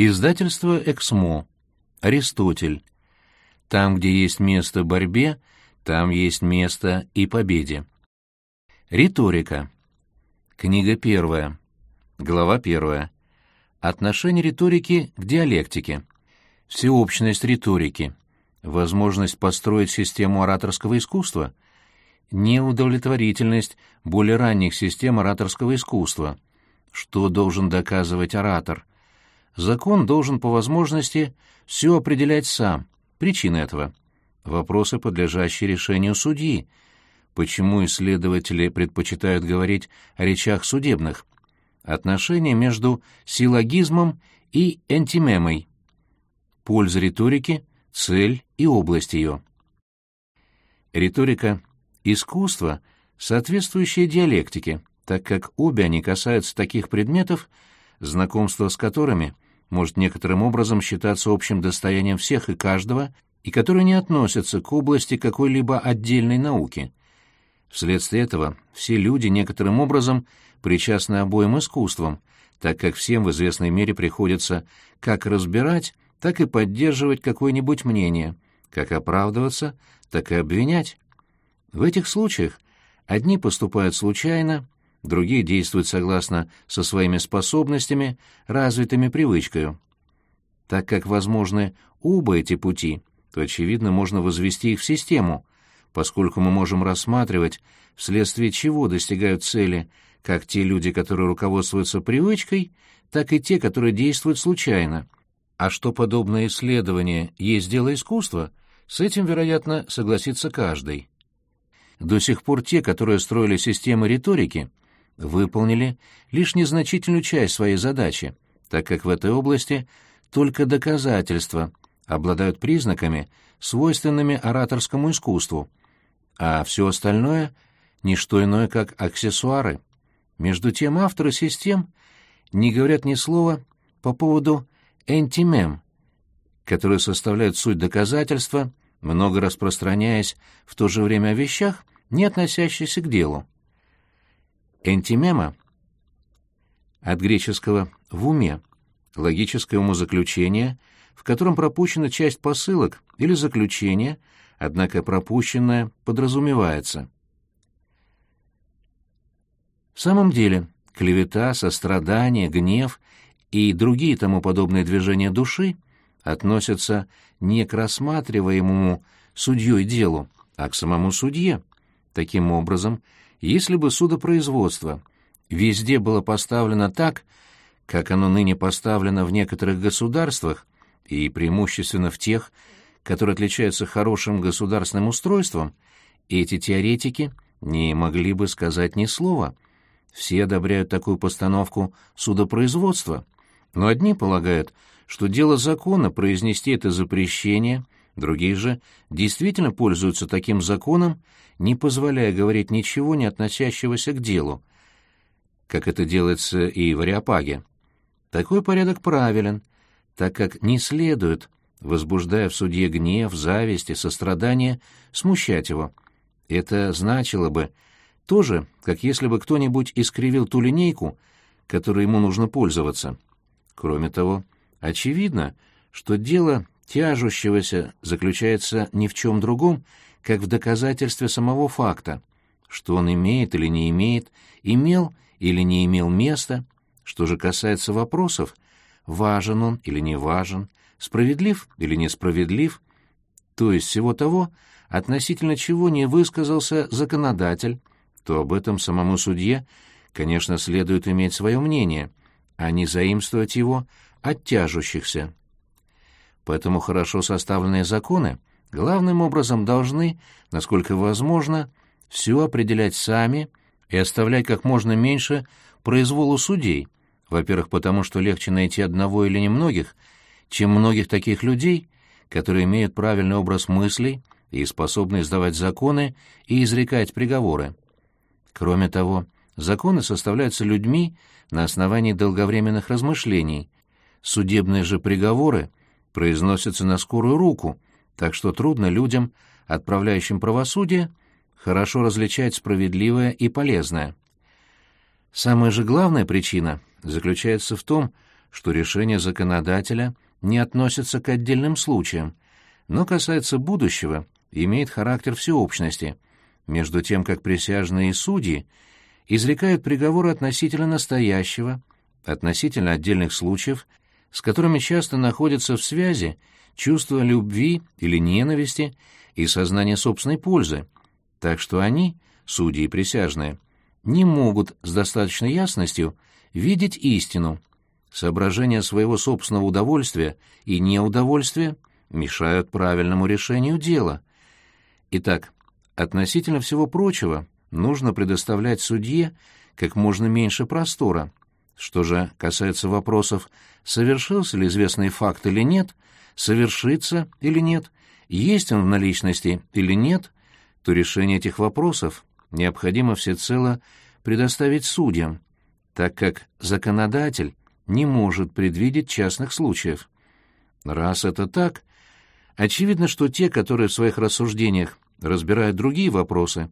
Издательство «Эксмо». Аристотель. Там, где есть место борьбе, там есть место и победе. Риторика. Книга первая. Глава первая. Отношение риторики к диалектике. Всеобщность риторики. Возможность построить систему ораторского искусства. Неудовлетворительность более ранних систем ораторского искусства. Что должен доказывать оратор? Закон должен по возможности все определять сам. Причины этого. Вопросы, подлежащие решению судьи. Почему исследователи предпочитают говорить о речах судебных? Отношения между силлогизмом и антимемой. Польза риторики, цель и область ее. Риторика — искусство, соответствующее диалектике, так как обе они касаются таких предметов, знакомство с которыми — может некоторым образом считаться общим достоянием всех и каждого, и которые не относятся к области какой-либо отдельной науки. Вследствие этого все люди некоторым образом причастны обоим искусствам, так как всем в известной мере приходится как разбирать, так и поддерживать какое-нибудь мнение, как оправдываться, так и обвинять. В этих случаях одни поступают случайно, другие действуют согласно со своими способностями, развитыми привычкою. Так как возможны оба эти пути, то, очевидно, можно возвести их в систему, поскольку мы можем рассматривать, вследствие чего достигают цели как те люди, которые руководствуются привычкой, так и те, которые действуют случайно. А что подобное исследование есть дело искусства, с этим, вероятно, согласится каждый. До сих пор те, которые строили системы риторики, выполнили лишь незначительную часть своей задачи, так как в этой области только доказательства обладают признаками, свойственными ораторскому искусству, а все остальное — ничто иное, как аксессуары. Между тем авторы систем не говорят ни слова по поводу «энтимем», которые составляют суть доказательства, много распространяясь в то же время о вещах, не относящихся к делу. Энтимема от греческого «в уме» — логическое умозаключение, в котором пропущена часть посылок или заключение, однако пропущенное подразумевается. В самом деле, клевета, сострадание, гнев и другие тому подобные движения души относятся не к рассматриваемому судьей делу, а к самому судье. Таким образом, если бы судопроизводство везде было поставлено так, как оно ныне поставлено в некоторых государствах, и преимущественно в тех, которые отличаются хорошим государственным устройством, эти теоретики не могли бы сказать ни слова. Все одобряют такую постановку судопроизводства, но одни полагают, что дело закона произнести это запрещение – Другие же действительно пользуются таким законом, не позволяя говорить ничего, не относящегося к делу, как это делается и в Ариапаге. Такой порядок правилен, так как не следует, возбуждая в судье гнев, зависть и сострадание, смущать его. Это значило бы тоже, как если бы кто-нибудь искривил ту линейку, которой ему нужно пользоваться. Кроме того, очевидно, что дело тяжущегося заключается ни в чем другом, как в доказательстве самого факта, что он имеет или не имеет, имел или не имел места. Что же касается вопросов, важен он или не важен, справедлив или несправедлив, то есть всего того, относительно чего не высказался законодатель, то об этом самому судье, конечно, следует иметь свое мнение, а не заимствовать его от тяжущихся. Поэтому хорошо составленные законы главным образом должны, насколько возможно, все определять сами и оставлять как можно меньше произволу судей, во-первых, потому что легче найти одного или немногих, чем многих таких людей, которые имеют правильный образ мыслей и способны издавать законы и изрекать приговоры. Кроме того, законы составляются людьми на основании долговременных размышлений, судебные же приговоры произносятся на скорую руку, так что трудно людям, отправляющим правосудие, хорошо различать справедливое и полезное. Самая же главная причина заключается в том, что решение законодателя не относится к отдельным случаям, но касается будущего и имеет характер всеобщности, между тем как присяжные судьи изрекают приговоры относительно настоящего, относительно отдельных случаев, с которыми часто находятся в связи чувство любви или ненависти и сознание собственной пользы, так что они, судьи и присяжные, не могут с достаточной ясностью видеть истину. Соображения своего собственного удовольствия и неудовольствия мешают правильному решению дела. Итак, относительно всего прочего, нужно предоставлять судье как можно меньше простора. Что же касается вопросов, совершился ли известный факт или нет, совершится или нет, есть он в наличности или нет, то решение этих вопросов необходимо всецело предоставить судьям, так как законодатель не может предвидеть частных случаев. Раз это так, очевидно, что те, которые в своих рассуждениях разбирают другие вопросы,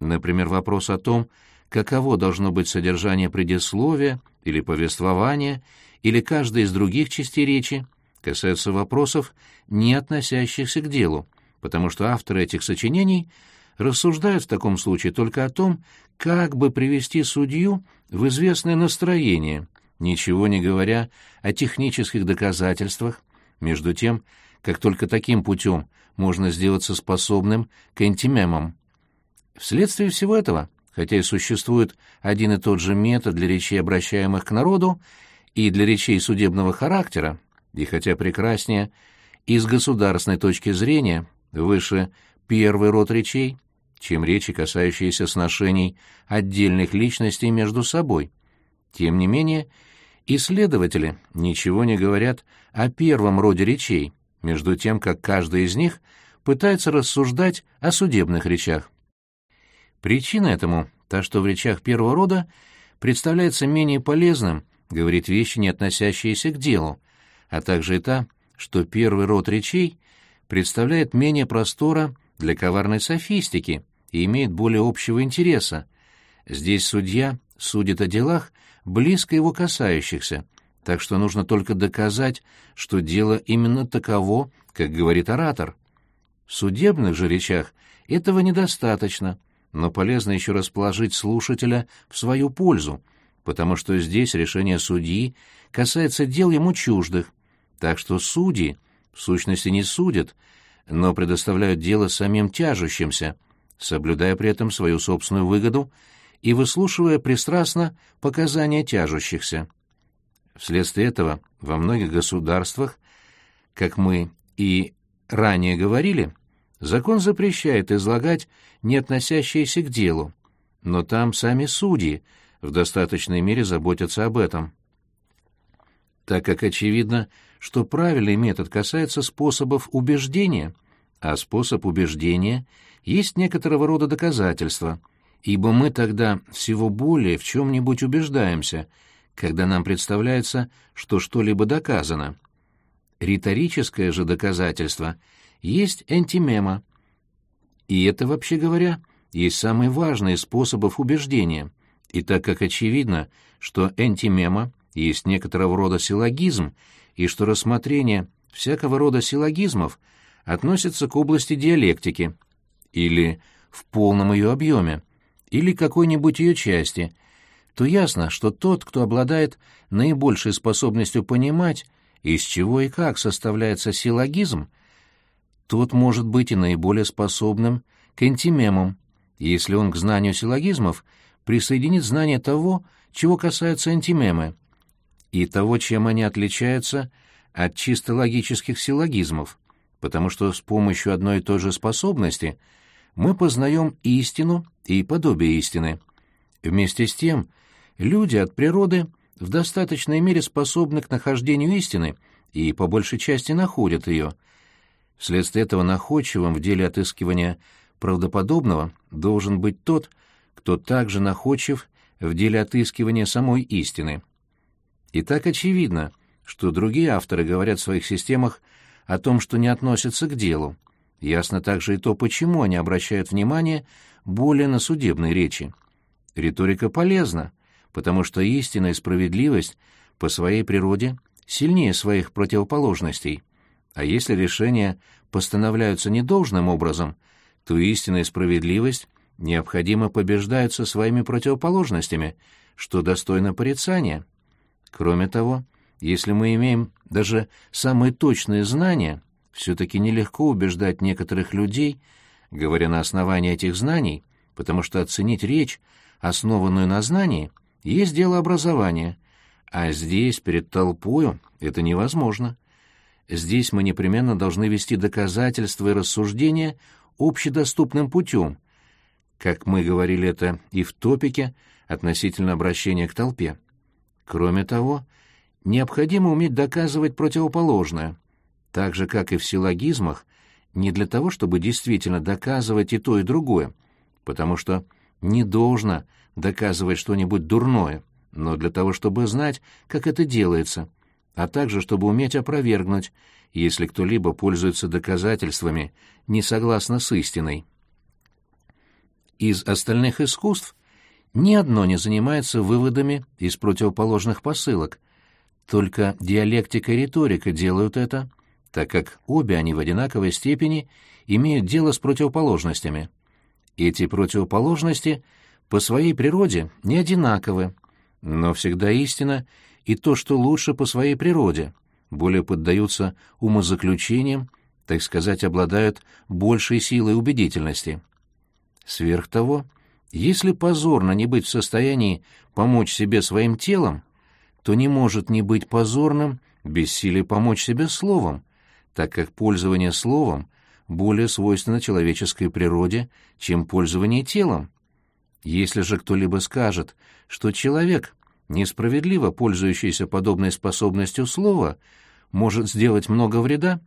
например, вопрос о том, каково должно быть содержание предисловия или повествования, или каждой из других частей речи, касаются вопросов, не относящихся к делу, потому что авторы этих сочинений рассуждают в таком случае только о том, как бы привести судью в известное настроение, ничего не говоря о технических доказательствах, между тем, как только таким путем можно сделаться способным к антимемам. Вследствие всего этого, хотя и существует один и тот же метод для речей, обращаемых к народу, и для речей судебного характера, и хотя прекраснее, и с государственной точки зрения, выше первый род речей, чем речи, касающиеся сношений отдельных личностей между собой. Тем не менее, исследователи ничего не говорят о первом роде речей, между тем, как каждый из них пытается рассуждать о судебных речах. Причина этому та, что в речах первого рода представляется менее полезным говорить вещи, не относящиеся к делу, а также и та, что первый род речей представляет менее простора для коварной софистики и имеет более общего интереса. Здесь судья судит о делах, близко его касающихся, так что нужно только доказать, что дело именно таково, как говорит оратор. В судебных же речах этого недостаточно, но полезно еще расположить слушателя в свою пользу, потому что здесь решение судьи касается дел ему чуждых, так что судьи в сущности не судят, но предоставляют дело самим тяжущимся, соблюдая при этом свою собственную выгоду и выслушивая пристрастно показания тяжущихся. Вследствие этого во многих государствах, как мы и ранее говорили, закон запрещает излагать не относящиеся к делу, но там сами судьи в достаточной мере заботятся об этом. Так как очевидно, что правильный метод касается способов убеждения, а способ убеждения есть некоторого рода доказательство, ибо мы тогда всего более в чем-нибудь убеждаемся, когда нам представляется, что что-либо доказано. Риторическое же доказательство есть антимема, и это, вообще говоря, есть самый важный из способов убеждения, и так как очевидно, что антимема есть некоторого рода силлогизм, и что рассмотрение всякого рода силлогизмов относится к области диалектики, или в полном ее объеме, или какой-нибудь ее части, то ясно, что тот, кто обладает наибольшей способностью понимать, из чего и как составляется силлогизм, тот может быть и наиболее способным к антимемам, если он к знанию силлогизмов присоединит знание того, чего касаются антимемы, и того, чем они отличаются от чисто логических силлогизмов, потому что с помощью одной и той же способности мы познаем истину и подобие истины. Вместе с тем, люди от природы в достаточной мере способны к нахождению истины и по большей части находят ее. Вследствие этого находчивым в деле отыскивания правдоподобного должен быть тот, кто также находчив в деле отыскивания самой истины. И так очевидно, что другие авторы говорят в своих системах о том, что не относятся к делу. Ясно также и то, почему они обращают внимание более на судебные речи. Риторика полезна, потому что истина и справедливость по своей природе сильнее своих противоположностей, а если решения постановляются недолжным образом, то истина и справедливость необходимо побеждаются своими противоположностями, что достойно порицания. Кроме того, если мы имеем даже самые точные знания, все-таки нелегко убеждать некоторых людей, говоря на основании этих знаний, потому что оценить речь, основанную на знании, есть дело образования, а здесь, перед толпою, это невозможно. Здесь мы непременно должны вести доказательства и рассуждения общедоступным путем, как мы говорили это и в топике относительно обращения к толпе. Кроме того, необходимо уметь доказывать противоположное, так же, как и в силлогизмах, не для того, чтобы действительно доказывать и то, и другое, потому что не должно доказывать что-нибудь дурное, но для того, чтобы знать, как это делается, а также чтобы уметь опровергнуть, если кто-либо пользуется доказательствами, не согласно с истиной. Из остальных искусств ни одно не занимается выводами из противоположных посылок, только диалектика и риторика делают это, так как обе они в одинаковой степени имеют дело с противоположностями. Эти противоположности по своей природе не одинаковы, но всегда истина и то, что лучше по своей природе, более поддаются умозаключениям, так сказать, обладают большей силой убедительности. Сверх того, если позорно не быть в состоянии помочь себе своим телом, то не может не быть позорным бессилие помочь себе словом, так как пользование словом более свойственно человеческой природе, чем пользование телом. Если же кто-либо скажет, что человек, несправедливо пользующийся подобной способностью слова, может сделать много вреда,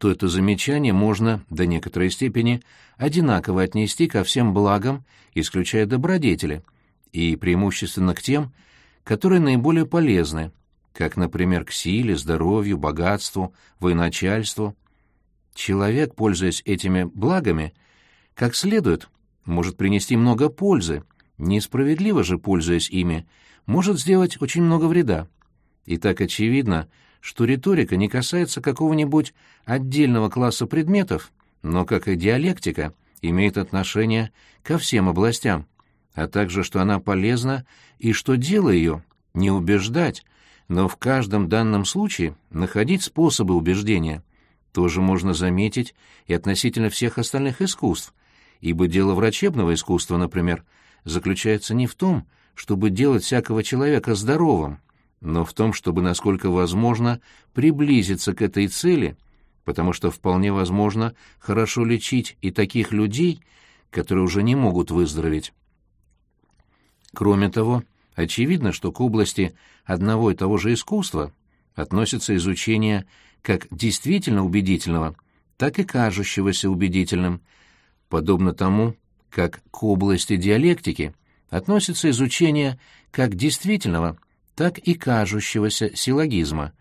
то это замечание можно до некоторой степени одинаково отнести ко всем благам, исключая добродетели, и преимущественно к тем, которые наиболее полезны, как, например, к силе, здоровью, богатству, военачальству. Человек, пользуясь этими благами, как следует, может принести много пользы, несправедливо же, пользуясь ими, может сделать очень много вреда. И так очевидно, что риторика не касается какого-нибудь отдельного класса предметов, но, как и диалектика, имеет отношение ко всем областям, а также, что она полезна и что дело ее — не убеждать, но в каждом данном случае находить способы убеждения. Тоже можно заметить и относительно всех остальных искусств, ибо дело врачебного искусства, например, заключается не в том, чтобы делать всякого человека здоровым, но в том, чтобы, насколько возможно, приблизиться к этой цели, потому что вполне возможно хорошо лечить и таких людей, которые уже не могут выздороветь. Кроме того, очевидно, что к области одного и того же искусства относится изучение как действительно убедительного, так и кажущегося убедительным, подобно тому, как к области диалектики относится изучение как действительного, так и кажущегося силлогизма.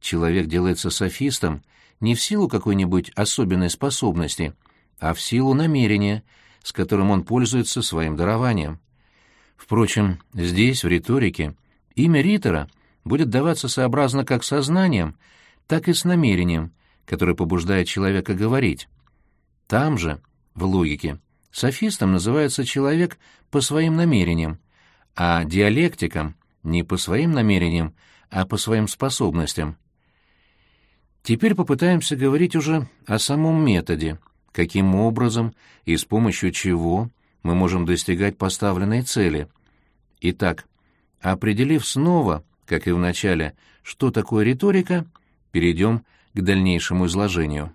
Человек делается софистом не в силу какой-нибудь особенной способности, а в силу намерения, с которым он пользуется своим дарованием. Впрочем, здесь, в риторике, имя ритора будет даваться сообразно как со знанием, так и с намерением, которое побуждает человека говорить. Там же, в логике, софистом называется человек по своим намерениям, а диалектиком не по своим намерениям, а по своим способностям. Теперь попытаемся говорить уже о самом методе, каким образом и с помощью чего мы можем достигать поставленной цели. Итак, определив снова, как и в начале, что такое риторика, перейдем к дальнейшему изложению.